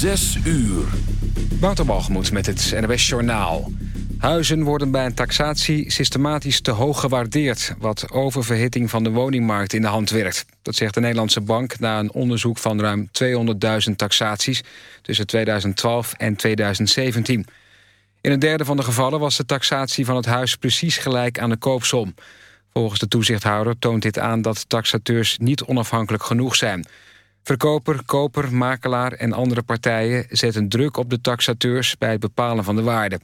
Zes uur. Wouter met het NWS Journaal. Huizen worden bij een taxatie systematisch te hoog gewaardeerd... wat oververhitting van de woningmarkt in de hand werkt. Dat zegt de Nederlandse Bank na een onderzoek van ruim 200.000 taxaties... tussen 2012 en 2017. In een derde van de gevallen was de taxatie van het huis precies gelijk aan de koopsom. Volgens de toezichthouder toont dit aan dat taxateurs niet onafhankelijk genoeg zijn... Verkoper, koper, makelaar en andere partijen zetten druk op de taxateurs bij het bepalen van de waarde.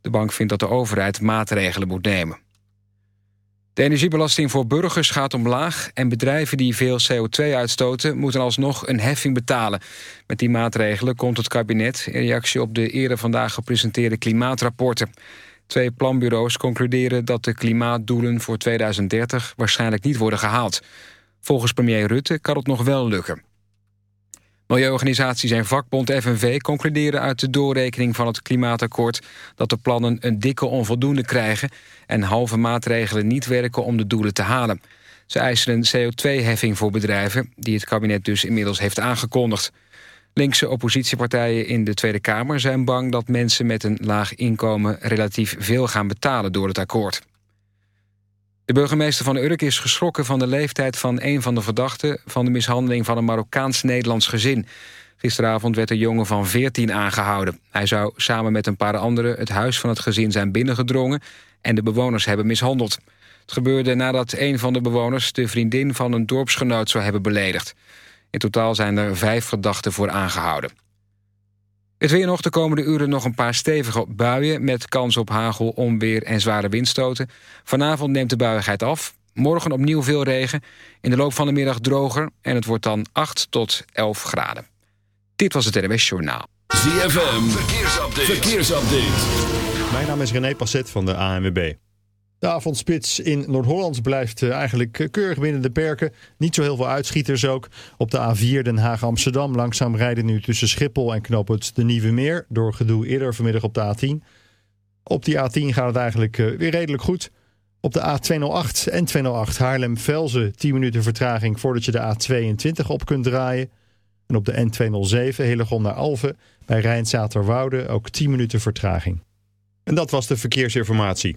De bank vindt dat de overheid maatregelen moet nemen. De energiebelasting voor burgers gaat omlaag... en bedrijven die veel CO2 uitstoten moeten alsnog een heffing betalen. Met die maatregelen komt het kabinet in reactie op de eerder vandaag gepresenteerde klimaatrapporten. Twee planbureaus concluderen dat de klimaatdoelen voor 2030 waarschijnlijk niet worden gehaald. Volgens premier Rutte kan het nog wel lukken. Milieuorganisaties en vakbond FNV concluderen uit de doorrekening van het klimaatakkoord dat de plannen een dikke onvoldoende krijgen en halve maatregelen niet werken om de doelen te halen. Ze eisen een CO2-heffing voor bedrijven, die het kabinet dus inmiddels heeft aangekondigd. Linkse oppositiepartijen in de Tweede Kamer zijn bang dat mensen met een laag inkomen relatief veel gaan betalen door het akkoord. De burgemeester van Urk is geschrokken van de leeftijd van een van de verdachten... van de mishandeling van een Marokkaans-Nederlands gezin. Gisteravond werd een jongen van 14 aangehouden. Hij zou samen met een paar anderen het huis van het gezin zijn binnengedrongen... en de bewoners hebben mishandeld. Het gebeurde nadat een van de bewoners de vriendin van een dorpsgenoot zou hebben beledigd. In totaal zijn er vijf verdachten voor aangehouden. Het weer nog de komende uren nog een paar stevige buien... met kans op hagel, onweer en zware windstoten. Vanavond neemt de buiigheid af. Morgen opnieuw veel regen. In de loop van de middag droger. En het wordt dan 8 tot 11 graden. Dit was het NWS Journaal. ZFM, verkeersupdate. verkeersupdate. Mijn naam is René Passet van de ANWB. De avondspits in Noord-Holland blijft eh, eigenlijk keurig binnen de perken. Niet zo heel veel uitschieters ook. Op de A4 Den Haag-Amsterdam langzaam rijden nu tussen Schiphol en Knoop het de Nieuwe Meer. Door gedoe eerder vanmiddag op de A10. Op die A10 gaat het eigenlijk eh, weer redelijk goed. Op de A208 en 208 Haarlem-Velzen 10 minuten vertraging voordat je de A22 op kunt draaien. En op de N207 Hillegom naar Alphen bij Rijnzaterwoude ook 10 minuten vertraging. En dat was de verkeersinformatie.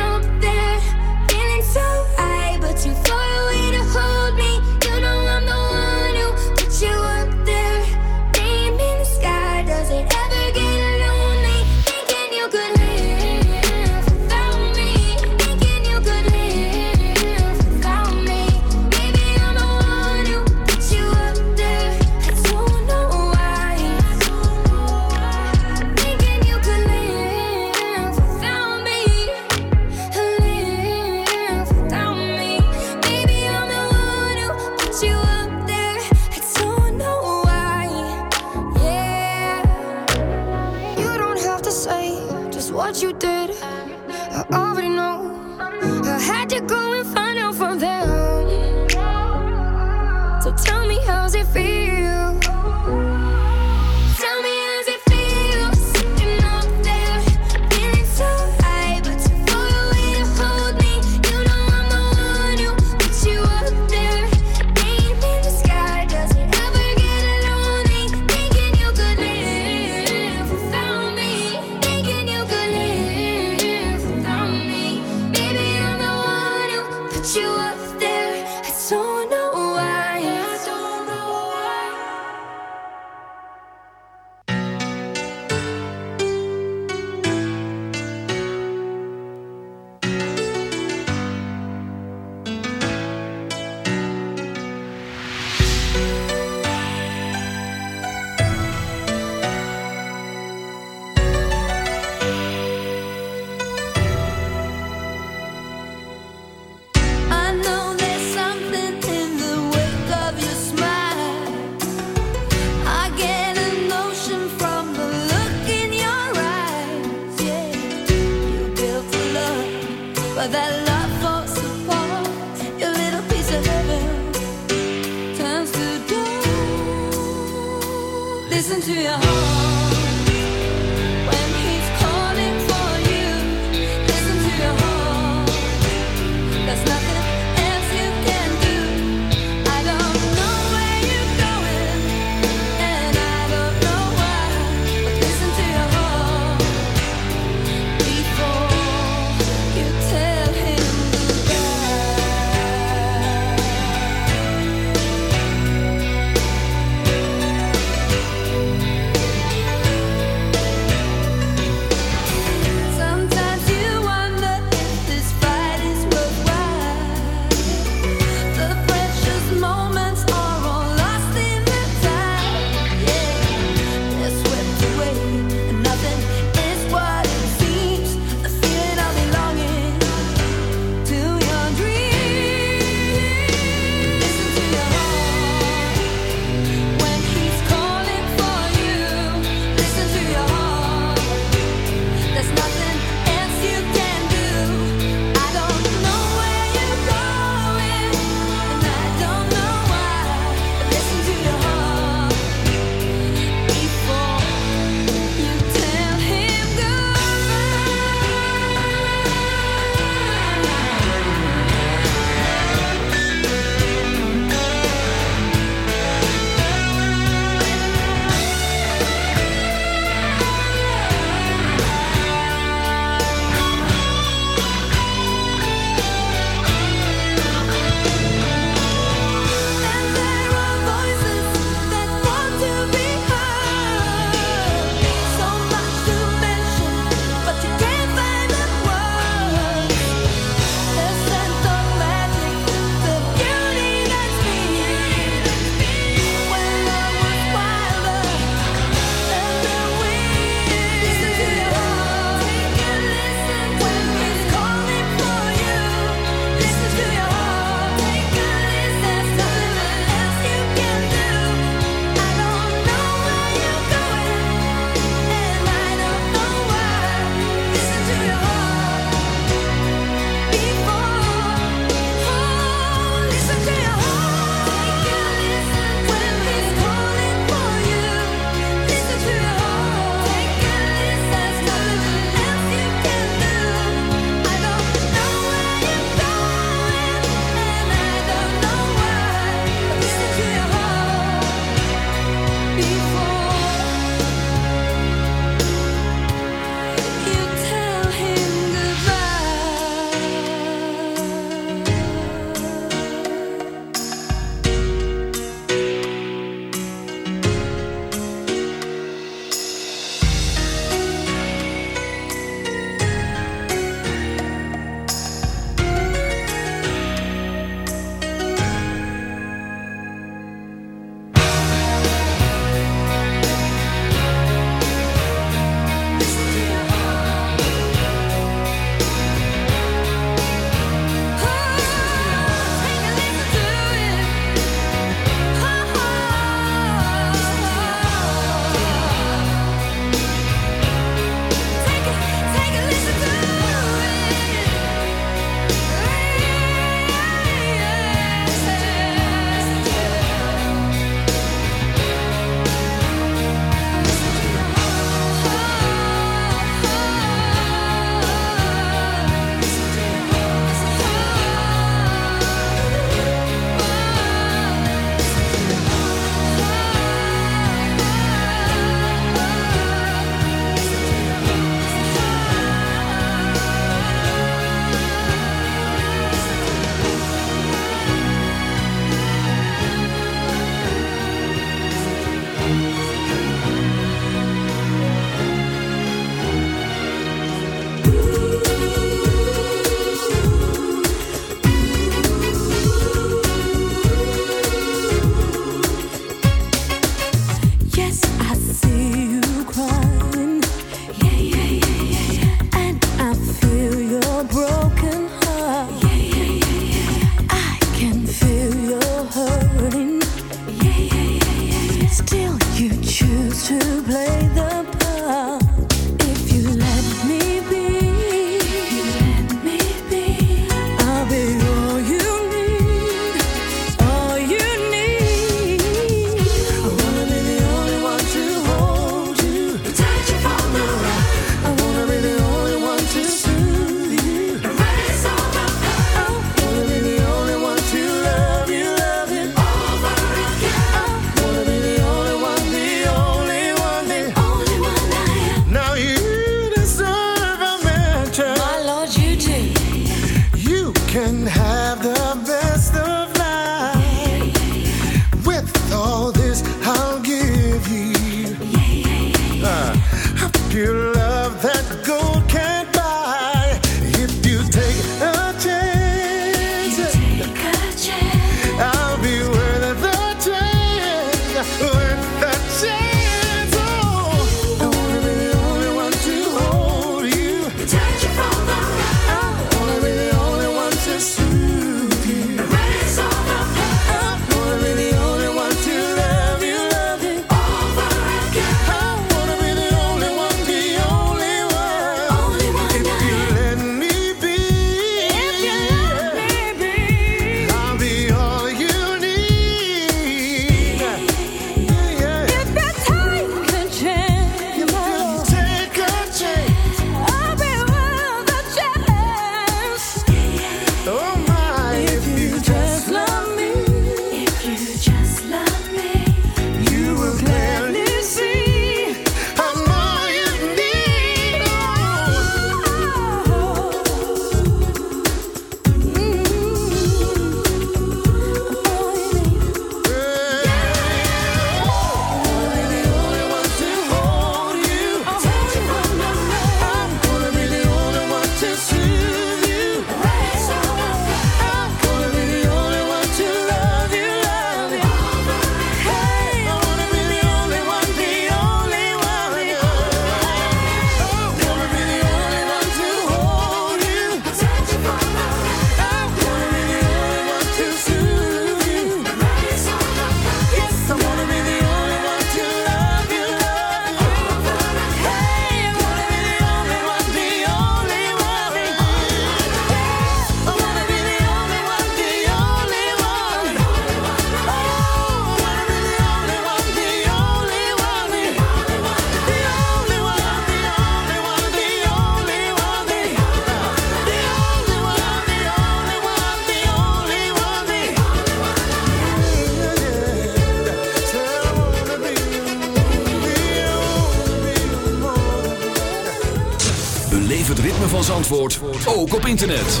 Internet.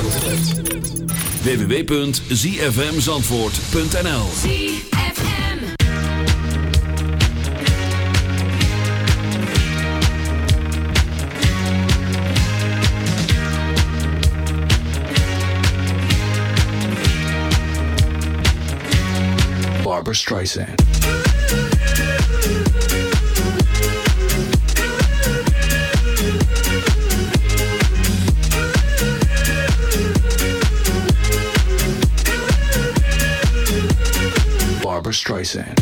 www.zfmzandvoort.nl Barbara Streisand. Streisand.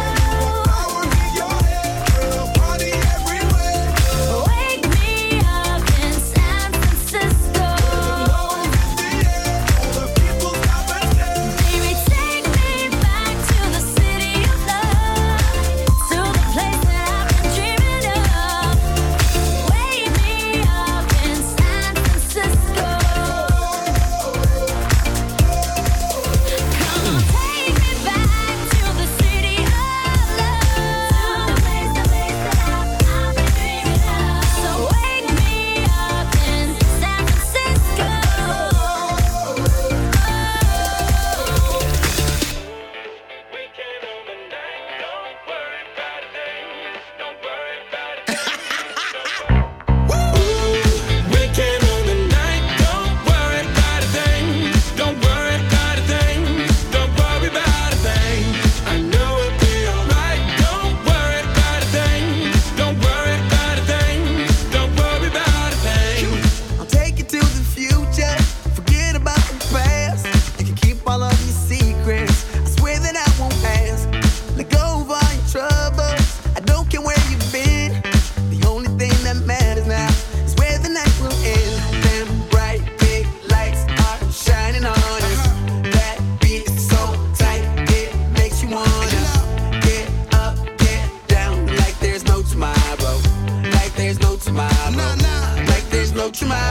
don't try.